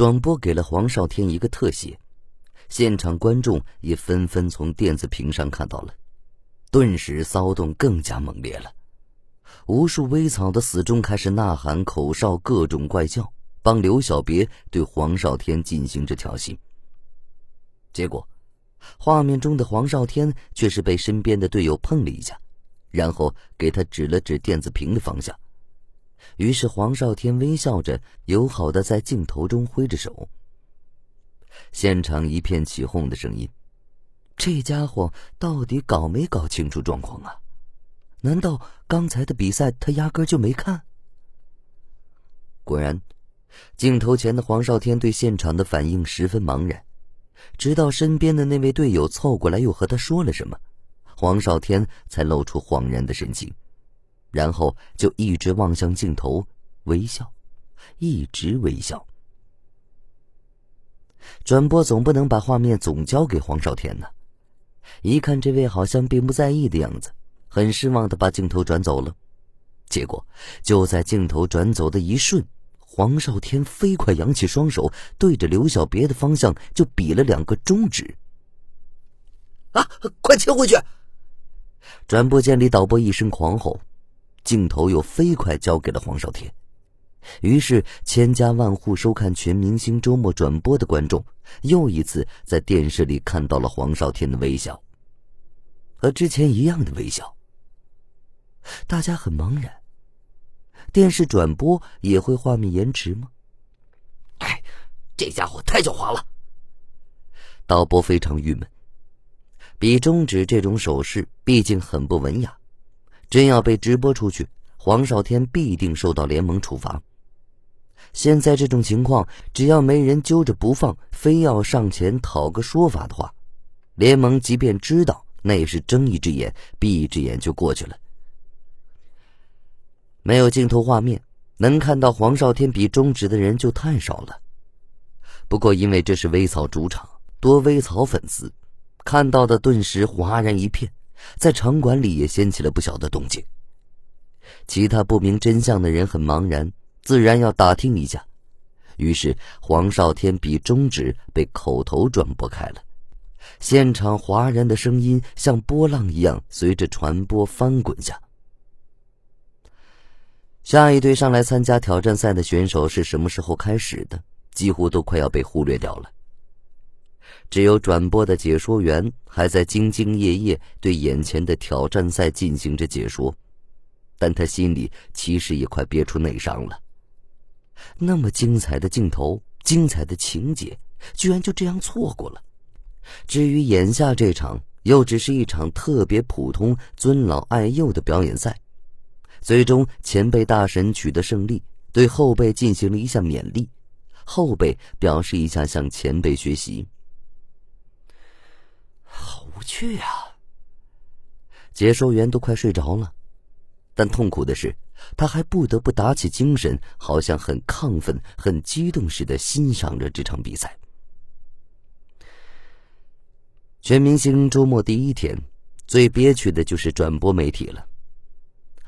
转播给了黄少天一个特写，现场观众也纷纷从电子屏上看到了，顿时骚动更加猛烈了。无数微草的死忠开始呐喊、口哨、各种怪叫，帮刘小别对黄少天进行着挑衅。结果，画面中的黄少天却是被身边的队友碰了一下，然后给他指了指电子屏的方向。于是黄少天微笑着，友好的在镜头中挥着手。现场一片起哄的声音。这家伙到底搞没搞清楚状况啊？难道刚才的比赛他压根就没看？果然，镜头前的黄少天对现场的反应十分茫然，直到身边的那位队友凑过来又和他说了什么，黄少天才露出恍然的神情。然后就一直望向镜头，微笑，一直微笑。转播总不能把画面总交给黄少天呢？一看这位好像并不在意的样子，很失望的把镜头转走了。结果就在镜头转走的一瞬，黄少天飞快扬起双手，对着刘小别的方向就比了两个中指。啊！快切回去！转播间里导播一声狂吼。镜头又飞快交给了黄少天，于是千家万户收看全明星周末转播的观众又一次在电视里看到了黄少天的微笑，和之前一样的微笑。大家很茫然，电视转播也会画面延迟吗？哎，这家伙太狡猾了！导播非常郁闷，比中指这种手势毕竟很不文雅。真要被直播出去，黄少天必定受到联盟处罚。现在这种情况，只要没人揪着不放，非要上前讨个说法的话，联盟即便知道，那也是睁一只眼闭一只眼就过去了。没有镜头画面，能看到黄少天比中指的人就太少了。不过因为这是微草主场，多微草粉丝，看到的顿时哗然一片。在场馆里也掀起了不小的动静。其他不明真相的人很茫然，自然要打听一下。于是黄少天比中指被口头转播开了，现场哗然的声音像波浪一样随着传播翻滚下。下一队上来参加挑战赛的选手是什么时候开始的？几乎都快要被忽略掉了。只有转播的解说员还在兢兢业业对眼前的挑战赛进行着解说，但他心里其实也快憋出内伤了。那么精彩的镜头、精彩的情节，居然就这样错过了。至于眼下这场，又只是一场特别普通、尊老爱幼的表演赛。最终，前辈大神取得胜利，对后辈进行了一下勉励，后辈表示一下向前辈学习。去呀！解说员都快睡着了，但痛苦的是，他还不得不打起精神，好像很亢奋、很激动似的欣赏着这场比赛。全明星周末第一天，最憋屈的就是转播媒体了。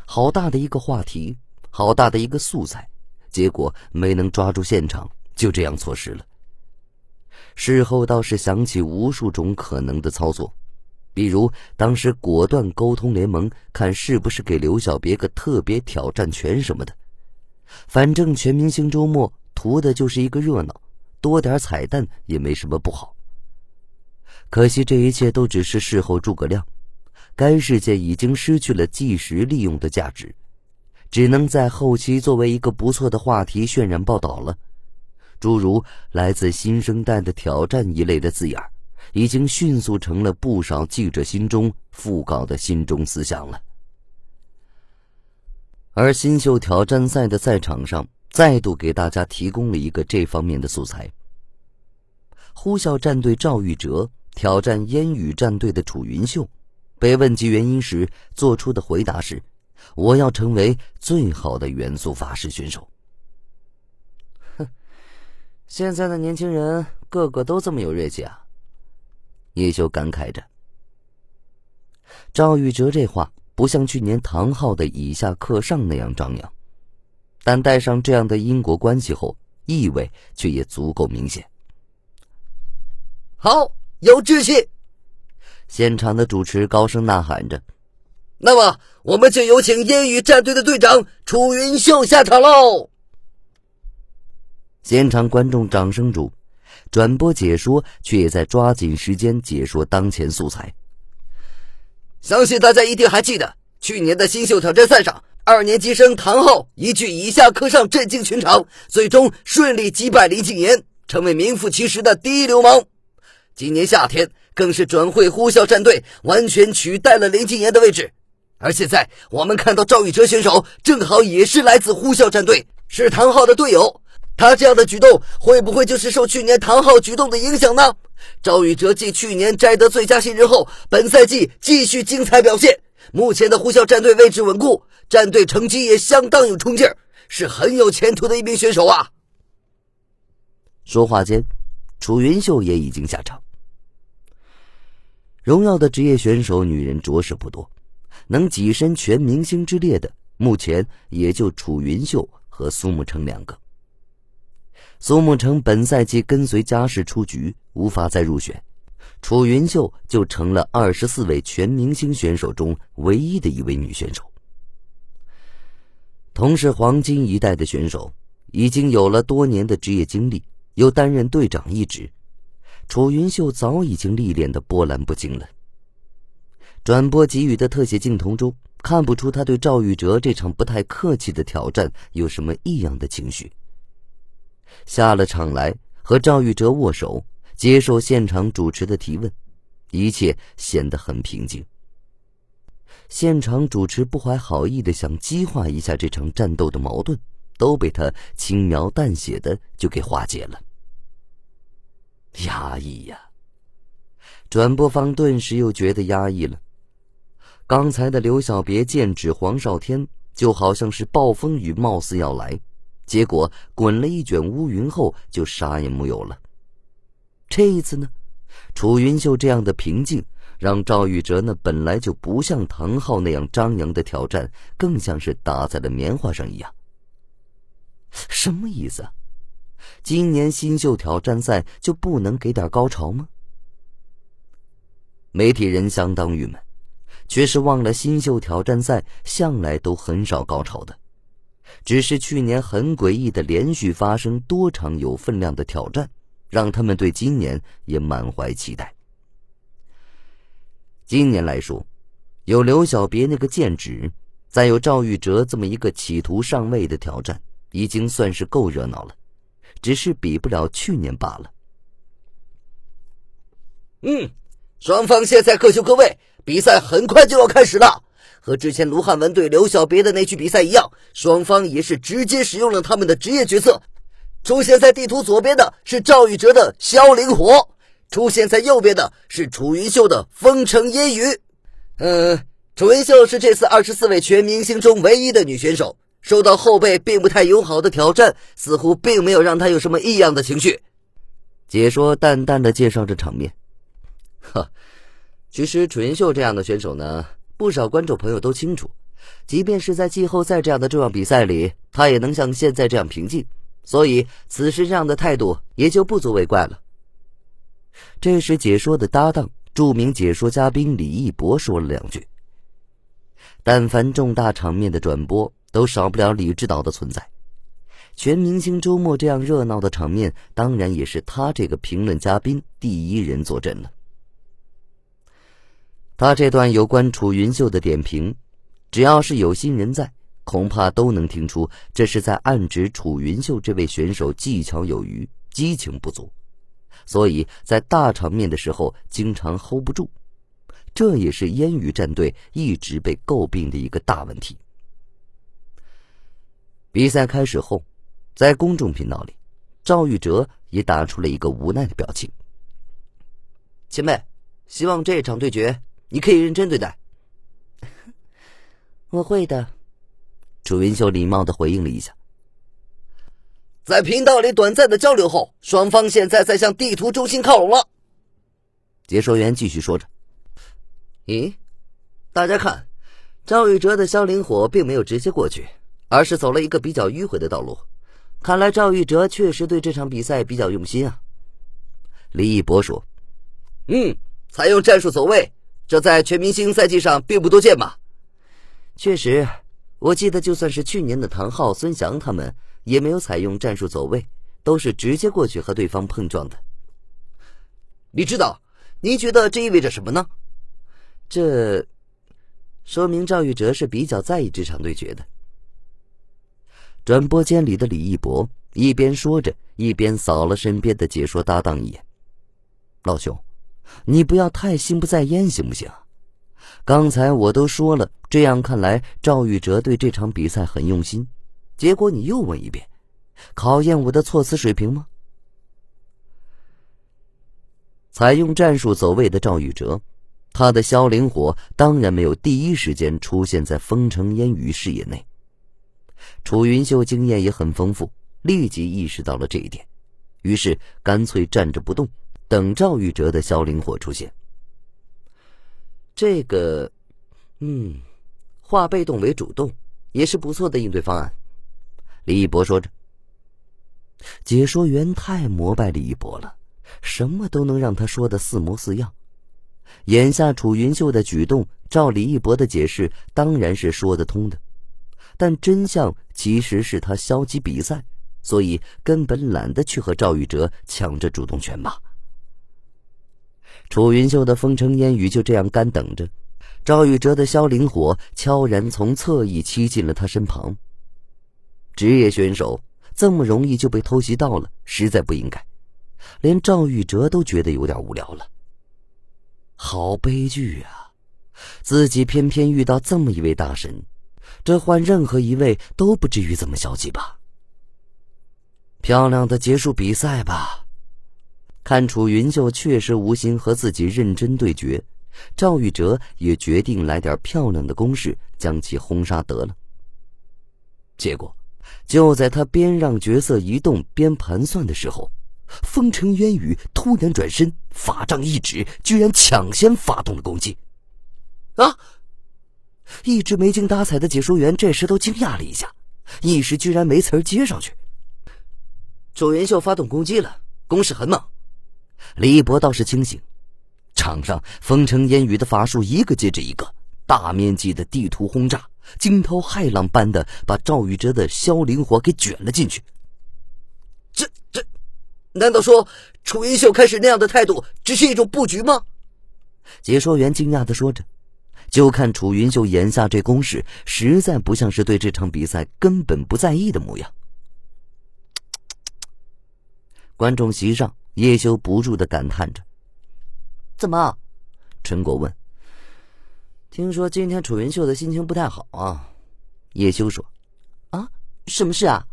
好大的一个话题，好大的一个素材，结果没能抓住现场，就这样错失了。事后倒是想起无数种可能的操作，比如当时果断沟通联盟，看是不是给刘小别个特别挑战权什么的。反正全明星周末图的就是一个热闹，多点彩蛋也没什么不好。可惜这一切都只是事后诸葛亮，该事件已经失去了即时利用的价值，只能在后期作为一个不错的话题渲染报道了。诸如来自新生代的挑战一类的字眼已经迅速成了不少记者心中讣告的心中思想了。而新秀挑战赛的赛场上，再度给大家提供了一个这方面的素材。呼啸战队赵玉哲挑战烟雨战队的楚云秀，被问及原因时，做出的回答是：“我要成为最好的元素法师选手。”哼现在的年轻人个个都这么有锐气啊！叶修感慨着。赵玉哲这话不像去年唐昊的以下克上那样张扬，但带上这样的因果关系后，意味却也足够明显。好，有志气！现场的主持高声呐喊着：“那么，我们就有请烟雨战队的队长楚云秀下场喽！”现场观众掌声中，转播解说却也在抓紧时间解说当前素材。相信大家一定还记得，去年的新秀挑战赛上，二年级生唐昊一句以下课上震惊全场，最终顺利击败林敬言，成为名副其实的第一流氓。今年夏天，更是转会呼啸战队，完全取代了林敬言的位置。而现在，我们看到赵宇哲选手正好也是来自呼啸战队，是唐昊的队友。他这样的举动，会不会就是受去年唐昊举动的影响呢？赵宇哲继去年摘得最佳新人后，本赛季继续精彩表现。目前的呼啸战队位置稳固，战队成绩也相当有冲劲儿，是很有前途的一名选手啊。说话间。楚云秀也已经下场。荣耀的职业选手，女人着实不多，能跻身全明星之列的，目前也就楚云秀和苏沐橙两个。苏沐橙本赛季跟随家世出局，无法再入选，楚云秀就成了二十四位全明星选手中唯一的一位女选手。同是黄金一代的选手，已经有了多年的职业经历。又担任队长一职，楚云秀早已经历练的波澜不惊了。转播给予的特写镜头中，看不出他对赵玉哲这场不太客气的挑战有什么异样的情绪。下了场来和赵玉哲握手，接受现场主持的提问，一切显得很平静。现场主持不怀好意的想激化一下这场战斗的矛盾。都被他轻描淡写的就给化解了。压抑呀！转播方顿时又觉得压抑了。刚才的刘小别剑指黄少天，就好像是暴风雨貌似要来，结果滚了一卷乌云后就啥也木有了。这一次呢，楚云秀这样的平静，让赵玉哲那本来就不像唐昊那样张扬的挑战，更像是打在了棉花上一样。什么意思？今年新秀挑战赛就不能给点高潮吗？媒体人相当郁闷，却是忘了新秀挑战赛向来都很少高潮的，只是去年很诡异的连续发生多场有分量的挑战，让他们对今年也满怀期待。今年来说，有刘小别那个剑指，再有赵玉哲这么一个企图上位的挑战。已经算是够热闹了，只是比不了去年罢了。嗯，双方现在各就各位，比赛很快就要开始了。和之前卢汉文对刘小别的那局比赛一样，双方也是直接使用了他们的职业角色。出现在地图左边的是赵宇哲的萧灵火，出现在右边的是楚云秀的风城烟雨。嗯，楚云秀是这次二十四位全明星中唯一的女选手。受到后辈并不太友好的挑战，似乎并没有让她有什么异样的情绪。解说淡淡的介绍着场面。哈，其实楚云秀这样的选手呢，不少观众朋友都清楚，即便是在季后赛这样的重要比赛里，他也能像现在这样平静，所以此时这样的态度也就不足为怪了。这时，解说的搭档、著名解说嘉宾李一博说了两句：“但凡重大场面的转播。”都少不了李指导的存在。全明星周末这样热闹的场面，当然也是他这个评论嘉宾第一人坐镇了。他这段有关楚云秀的点评，只要是有心人在，恐怕都能听出这是在暗指楚云秀这位选手技巧有余，激情不足，所以在大场面的时候经常 hold 不住。这也是烟雨战队一直被诟病的一个大问题。比赛开始后，在公众频道里，赵玉哲也打出了一个无奈的表情。前辈，希望这场对决你可以认真对待。我会的。楚云秀礼貌的回应了一下。在频道里短暂的交流后，双方现在在向地图中心靠拢了。解说员继续说着：“咦，大家看，赵玉哲的消灵火并没有直接过去。”而是走了一个比较迂回的道路，看来赵玉哲确实对这场比赛比较用心啊。李一博说：“嗯，采用战术走位，这在全明星赛季上并不多见吧？确实，我记得就算是去年的唐昊、孙翔他们，也没有采用战术走位，都是直接过去和对方碰撞的。你知道？您觉得这意味着什么呢？这说明赵玉哲是比较在意这场对决的。”转播间里的李一博一边说着，一边扫了身边的解说搭档一眼。老兄，你不要太心不在焉，行不行？刚才我都说了，这样看来赵玉哲对这场比赛很用心，结果你又问一遍，考验我的措辞水平吗？采用战术走位的赵玉哲，他的萧灵火当然没有第一时间出现在风城烟雨视野内。楚云秀经验也很丰富，立即意识到了这一点，于是干脆站着不动。等赵玉哲的消灵火出现，这个，嗯，化被动为主动，也是不错的应对方案。李一博说着。解说员太膜拜李一博了，什么都能让他说的似模似样。眼下楚云秀的举动，照李一博的解释，当然是说得通的，但真相其实是他消极比赛，所以根本懒得去和赵玉哲抢着主动权吧。楚云秀的风城烟雨就这样干等着，赵玉哲的萧灵火悄然从侧翼欺进了他身旁。职业选手这么容易就被偷袭到了，实在不应该。连赵玉哲都觉得有点无聊了。好悲剧啊！自己偏偏遇到这么一位大神，这换任何一位都不至于这么消极吧？漂亮的结束比赛吧。看楚云秀确实无心和自己认真对决，赵玉哲也决定来点漂亮的攻势，将其轰杀得了。结果，就在他边让角色移动边盘算的时候，风尘烟雨突然转身，法杖一指，居然抢先发动了攻击。啊！一直没精打采的解说员这时都惊讶了一下，一时居然没词接上去。楚云秀发动攻击了，攻势很猛。李一博倒是清醒，场上风城烟雨的法术一个接着一个，大面积的地图轰炸，惊涛骇浪般的把赵宇哲的萧灵火给卷了进去。这这，难道说楚云秀开始那样的态度只是一种布局吗？解说员惊讶的说着，就看楚云秀眼下这攻势，实在不像是对这场比赛根本不在意的模样。观众席上。叶修不住的感叹着：“怎么？”陈果问。“听说今天楚云秀的心情不太好啊。”叶修说。“啊，什么事啊？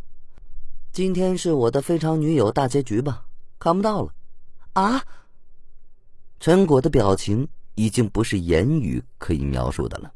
今天是我的非常女友大结局吧？看不到了。”啊！陈果的表情已经不是言语可以描述的了。